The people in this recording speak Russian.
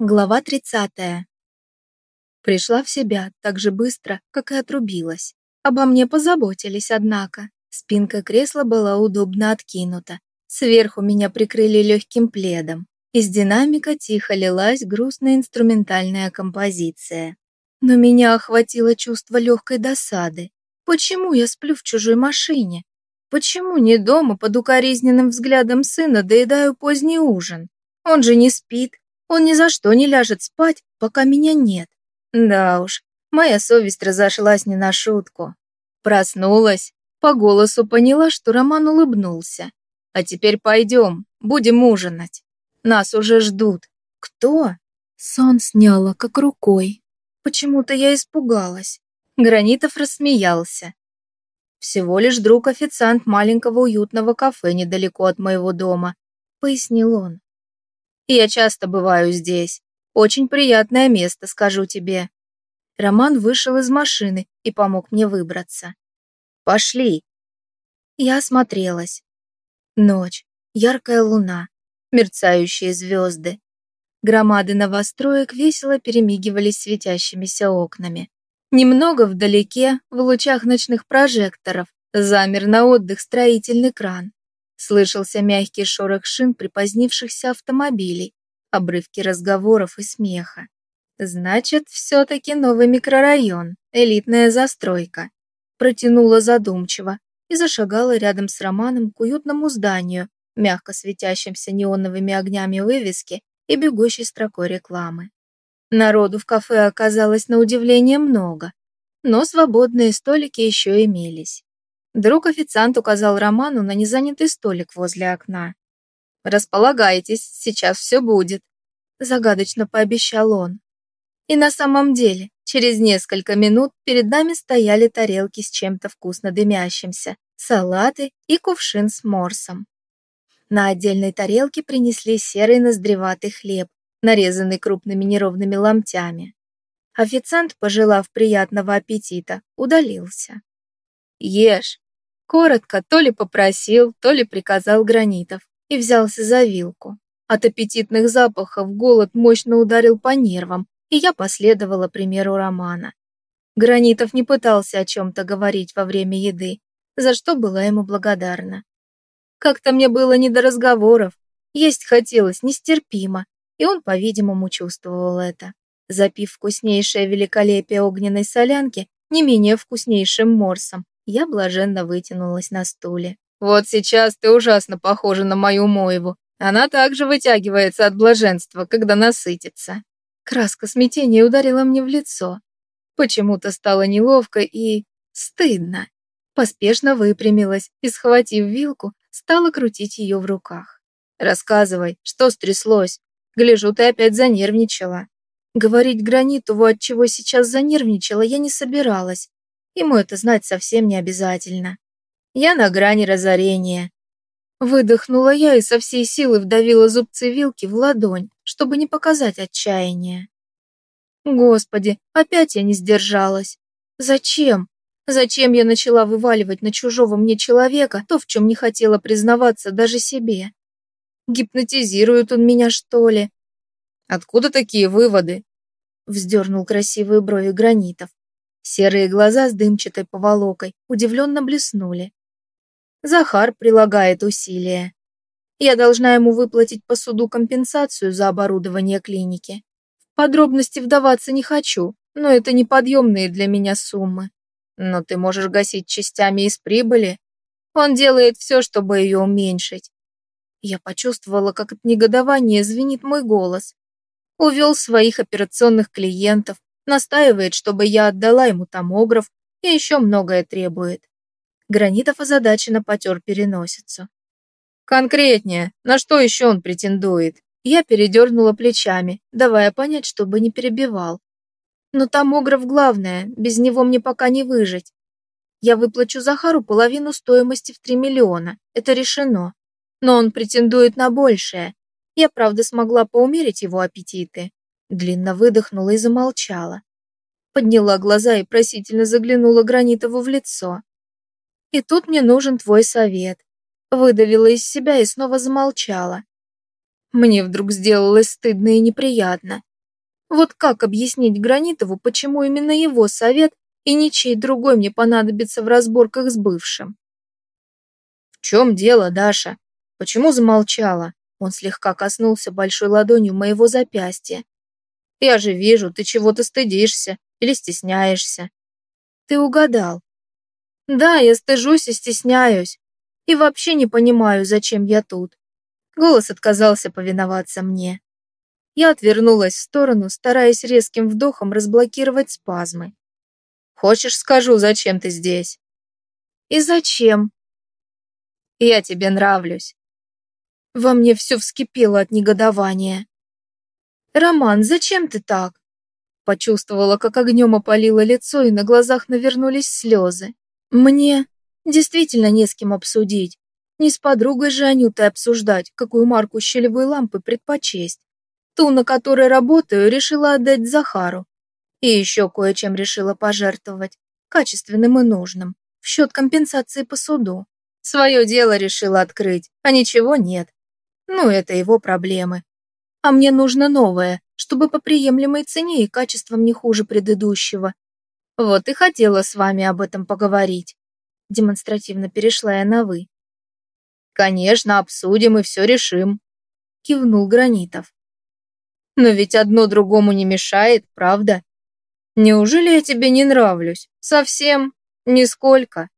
Глава 30. Пришла в себя так же быстро, как и отрубилась. Обо мне позаботились, однако. Спинка кресла была удобно откинута. Сверху меня прикрыли легким пледом. Из динамика тихо лилась грустная инструментальная композиция. Но меня охватило чувство легкой досады. Почему я сплю в чужой машине? Почему не дома под укоризненным взглядом сына доедаю поздний ужин? Он же не спит, он ни за что не ляжет спать, пока меня нет. Да уж, моя совесть разошлась не на шутку. Проснулась, по голосу поняла, что Роман улыбнулся. А теперь пойдем, будем ужинать. Нас уже ждут. Кто? Сон сняла, как рукой. Почему-то я испугалась. Гранитов рассмеялся. Всего лишь друг-официант маленького уютного кафе недалеко от моего дома, пояснил он. Я часто бываю здесь. Очень приятное место, скажу тебе». Роман вышел из машины и помог мне выбраться. «Пошли». Я осмотрелась. Ночь, яркая луна, мерцающие звезды. Громады новостроек весело перемигивались светящимися окнами. Немного вдалеке, в лучах ночных прожекторов, замер на отдых строительный кран. Слышался мягкий шорох шин припозднившихся автомобилей, обрывки разговоров и смеха. Значит, все-таки новый микрорайон, элитная застройка. Протянула задумчиво и зашагала рядом с Романом к уютному зданию, мягко светящимся неоновыми огнями вывески и бегущей строкой рекламы. Народу в кафе оказалось на удивление много, но свободные столики еще имелись. Друг-официант указал Роману на незанятый столик возле окна. «Располагайтесь, сейчас все будет», – загадочно пообещал он. И на самом деле, через несколько минут перед нами стояли тарелки с чем-то вкусно дымящимся, салаты и кувшин с морсом. На отдельной тарелке принесли серый ноздреватый хлеб, нарезанный крупными неровными ломтями. Официант, пожелав приятного аппетита, удалился. «Ешь!» Коротко то ли попросил, то ли приказал Гранитов и взялся за вилку. От аппетитных запахов голод мощно ударил по нервам, и я последовала примеру Романа. Гранитов не пытался о чем-то говорить во время еды, за что была ему благодарна. Как-то мне было не до разговоров, есть хотелось нестерпимо, и он, по-видимому, чувствовал это. Запив вкуснейшее великолепие огненной солянки, не менее вкуснейшим морсом, я блаженно вытянулась на стуле. «Вот сейчас ты ужасно похожа на мою Моеву. Она также вытягивается от блаженства, когда насытится». Краска смятения ударила мне в лицо. Почему-то стало неловко и... стыдно. Поспешно выпрямилась и, схватив вилку, стала крутить ее в руках. «Рассказывай, что стряслось? Гляжу, ты опять занервничала». Говорить Гранитову, от чего сейчас занервничала, я не собиралась, Ему это знать совсем не обязательно. Я на грани разорения. Выдохнула я и со всей силы вдавила зубцы вилки в ладонь, чтобы не показать отчаяния. Господи, опять я не сдержалась. Зачем? Зачем я начала вываливать на чужого мне человека то, в чем не хотела признаваться даже себе? Гипнотизирует он меня, что ли? Откуда такие выводы? Вздернул красивые брови Гранитов. Серые глаза с дымчатой поволокой удивленно блеснули. Захар прилагает усилия. Я должна ему выплатить по суду компенсацию за оборудование клиники. В подробности вдаваться не хочу, но это неподъемные для меня суммы. Но ты можешь гасить частями из прибыли. Он делает все, чтобы ее уменьшить. Я почувствовала, как от негодования звенит мой голос. Увел своих операционных клиентов, Настаивает, чтобы я отдала ему томограф и еще многое требует. Гранитов озадаченно потер переносицу. Конкретнее, на что еще он претендует? Я передернула плечами, давая понять, чтобы не перебивал. Но томограф главное, без него мне пока не выжить. Я выплачу Захару половину стоимости в 3 миллиона, это решено. Но он претендует на большее. Я, правда, смогла поумерить его аппетиты. Длинно выдохнула и замолчала. Подняла глаза и просительно заглянула Гранитову в лицо. «И тут мне нужен твой совет». Выдавила из себя и снова замолчала. Мне вдруг сделалось стыдно и неприятно. Вот как объяснить Гранитову, почему именно его совет и ничей другой мне понадобится в разборках с бывшим? В чем дело, Даша? Почему замолчала? Он слегка коснулся большой ладонью моего запястья. Я же вижу, ты чего-то стыдишься или стесняешься. Ты угадал. Да, я стыжусь и стесняюсь. И вообще не понимаю, зачем я тут. Голос отказался повиноваться мне. Я отвернулась в сторону, стараясь резким вдохом разблокировать спазмы. «Хочешь, скажу, зачем ты здесь?» «И зачем?» «Я тебе нравлюсь». Во мне все вскипело от негодования. «Роман, зачем ты так?» Почувствовала, как огнем опалило лицо, и на глазах навернулись слезы. «Мне действительно не с кем обсудить. Не с подругой же Анютой обсуждать, какую марку щелевой лампы предпочесть. Ту, на которой работаю, решила отдать Захару. И еще кое-чем решила пожертвовать, качественным и нужным, в счет компенсации по суду. Свое дело решила открыть, а ничего нет. Ну, это его проблемы. А мне нужно новое, чтобы по приемлемой цене и качеством не хуже предыдущего. Вот и хотела с вами об этом поговорить. Демонстративно перешла я на «вы». «Конечно, обсудим и все решим», — кивнул Гранитов. Но ведь одно другому не мешает, правда? Неужели я тебе не нравлюсь? Совсем? Нисколько.